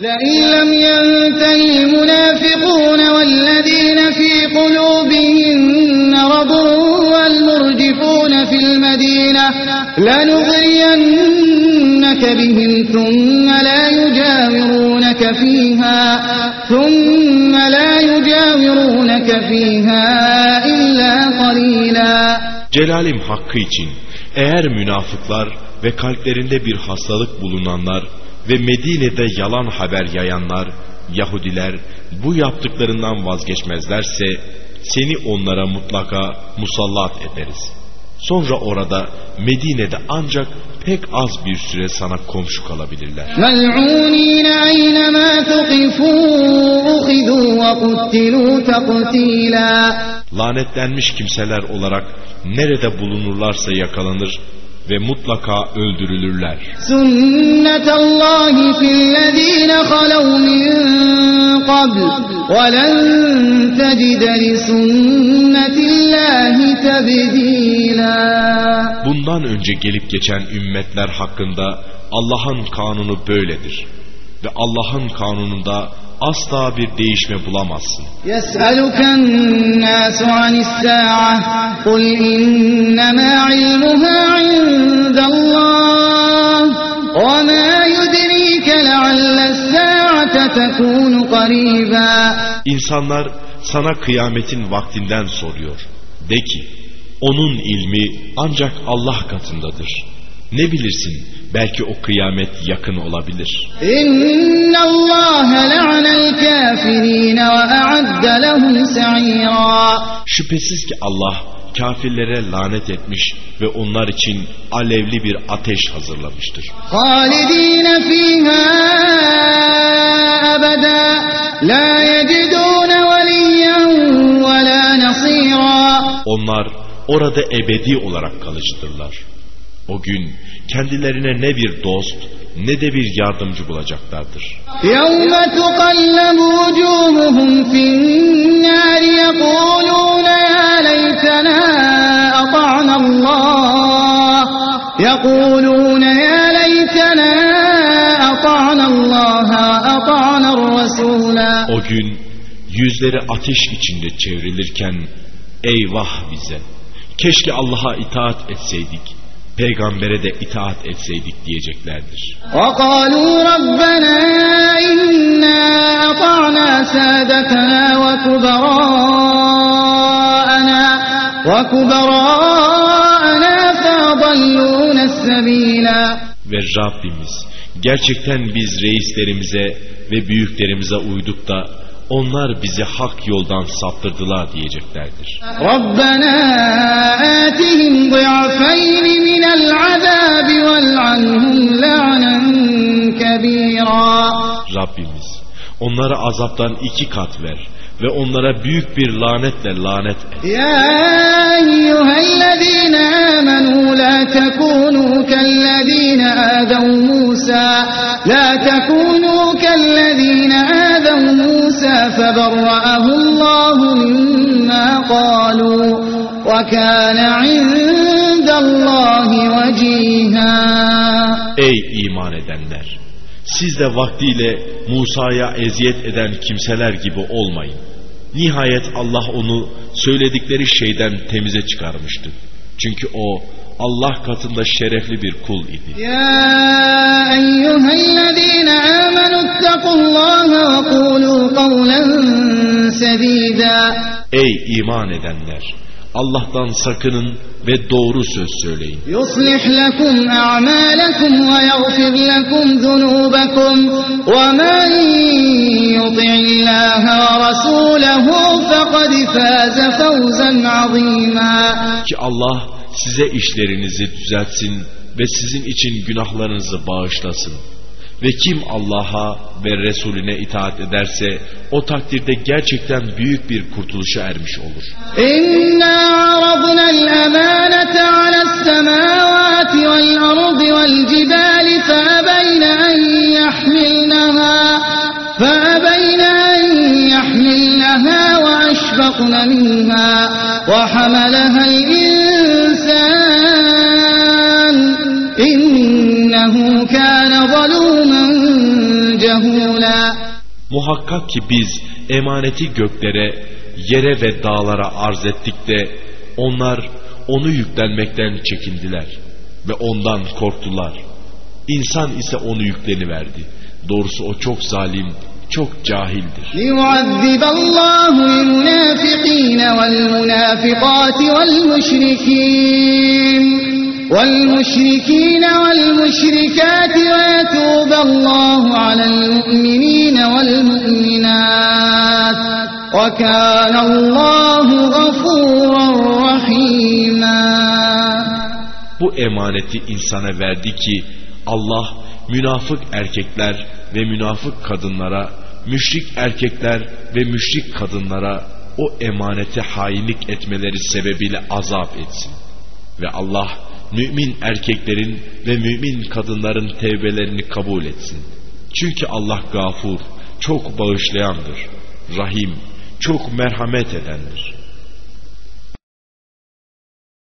لئن لم ينته المنافقون والذين في قلوبهم مرض والمرجفون في المدينة لنغرينك بهم ثم لا يجاورونك فيها ثم لا يجاورونك فيها إلا قليلا Celalim hakkı için eğer münafıklar ve kalplerinde bir hastalık bulunanlar ve Medine'de yalan haber yayanlar, Yahudiler bu yaptıklarından vazgeçmezlerse seni onlara mutlaka musallat ederiz. Sonra orada Medine'de ancak pek az bir süre sana komşu kalabilirler. Lanetlenmiş kimseler olarak nerede bulunurlarsa yakalanır ve mutlaka öldürülürler. سنة الله في الذين خلوا من قبل ولن تجد لسنة الله تبديلا Bundan önce gelip geçen ümmetler hakkında Allah'ın kanunu böyledir. Ve Allah'ın kanununda asla bir değişme bulamazsın. يسألك الناس عن الساعة قل إنما علمها عند الله وما يدريك لعل الساعة تكون قريبا İnsanlar sana kıyametin vaktinden soruyor. De ki, onun ilmi ancak Allah katındadır. Ne bilirsin, belki o kıyamet yakın olabilir. إن الله لعن الكافرين وأعد لهم سعيرا Şüphesiz ki Allah kafirlere lanet etmiş ve onlar için alevli bir ateş hazırlamıştır. خالدين فيها أبدا لا يجدون وليا ولا نصيرا Onlar orada ebedi olarak kalıcıdırlar. O gün kendilerine ne bir dost ne de bir yardımcı bulacaklardır. يوم تقلب وجوههم في النار يقولون يقولون يا ليتنا أطعنا الله وأطعنا الرسول O gün yüzleri ateş içinde çevrilirken eyvah bize keşke Allah'a itaat etseydik peygambere de itaat etseydik diyeceklerdir. وقالوا ربنا إنا أطعنا سادتنا وكبراءنا وكبراءنا فأضلونا السبيلا Ve Rabbimiz gerçekten biz reislerimize ve büyüklerimize uyduk da onlar bizi hak yoldan saptırdılar diyeceklerdir. ربنا آتهم ضعفين من العذاب والعنهم لعنا كبيرا Rabbimiz onlara azaptan iki kat ver ve onlara büyük bir lanetle lanet et. Ya eyyühellezine amenu la tekunu kellezine âzev Musa la tekunu kellezine âzev Musa feberra'ahullahu mimma kalu ve kâne indallahi veciha. Ey iman edenler! Siz de vaktiyle Musa'ya eziyet eden kimseler gibi olmayın. Nihayet Allah onu söyledikleri şeyden temize çıkarmıştı. Çünkü o Allah katında şerefli bir kul idi. Ya eyyühellezine amenuttakullaha ve kulu kavlen Ey iman edenler! Allah'tan sakının ve doğru söz söyleyin. يصلح لكم أعمالكم ويغفر لكم ذنوبكم ومن يطع الله ورسوله فقد فاز فوزا عظيما Ki Allah size işlerinizi düzeltsin ve sizin için günahlarınızı bağışlasın. Ve kim Allah'a ve Resulüne itaat ederse o takdirde gerçekten büyük bir kurtuluşa ermiş olur. İnna aradna al-emanete ala's-semawati vel-ardi vel-cibali fe'abeyne en yahmilnaha fe'abeyne en yahmilnaha ve eşfaqna minha ve hamalaha al جهولا العلا Muhakkak ki biz emaneti göklere, yere ve dağlara arz ettik de onlar onu yüklenmekten çekindiler ve ondan korktular. İnsan ise onu yükleniverdi. Doğrusu o çok zalim, çok cahildir. ليعذب الله المنافقين والمنافقات والمشركين والمشركين والمشركات ويتوب الله على المؤمنين والمؤمنات وكان الله غفورا رحيما Bu emaneti insana verdi ki Allah münafık erkekler ve münafık kadınlara, müşrik erkekler ve müşrik kadınlara o emanete hainlik etmeleri sebebiyle azap etsin. Ve Allah mümin erkeklerin ve mümin kadınların tevbelerini kabul etsin. Çünkü Allah gafur, çok bağışlayandır. Rahim, çok merhamet edendir.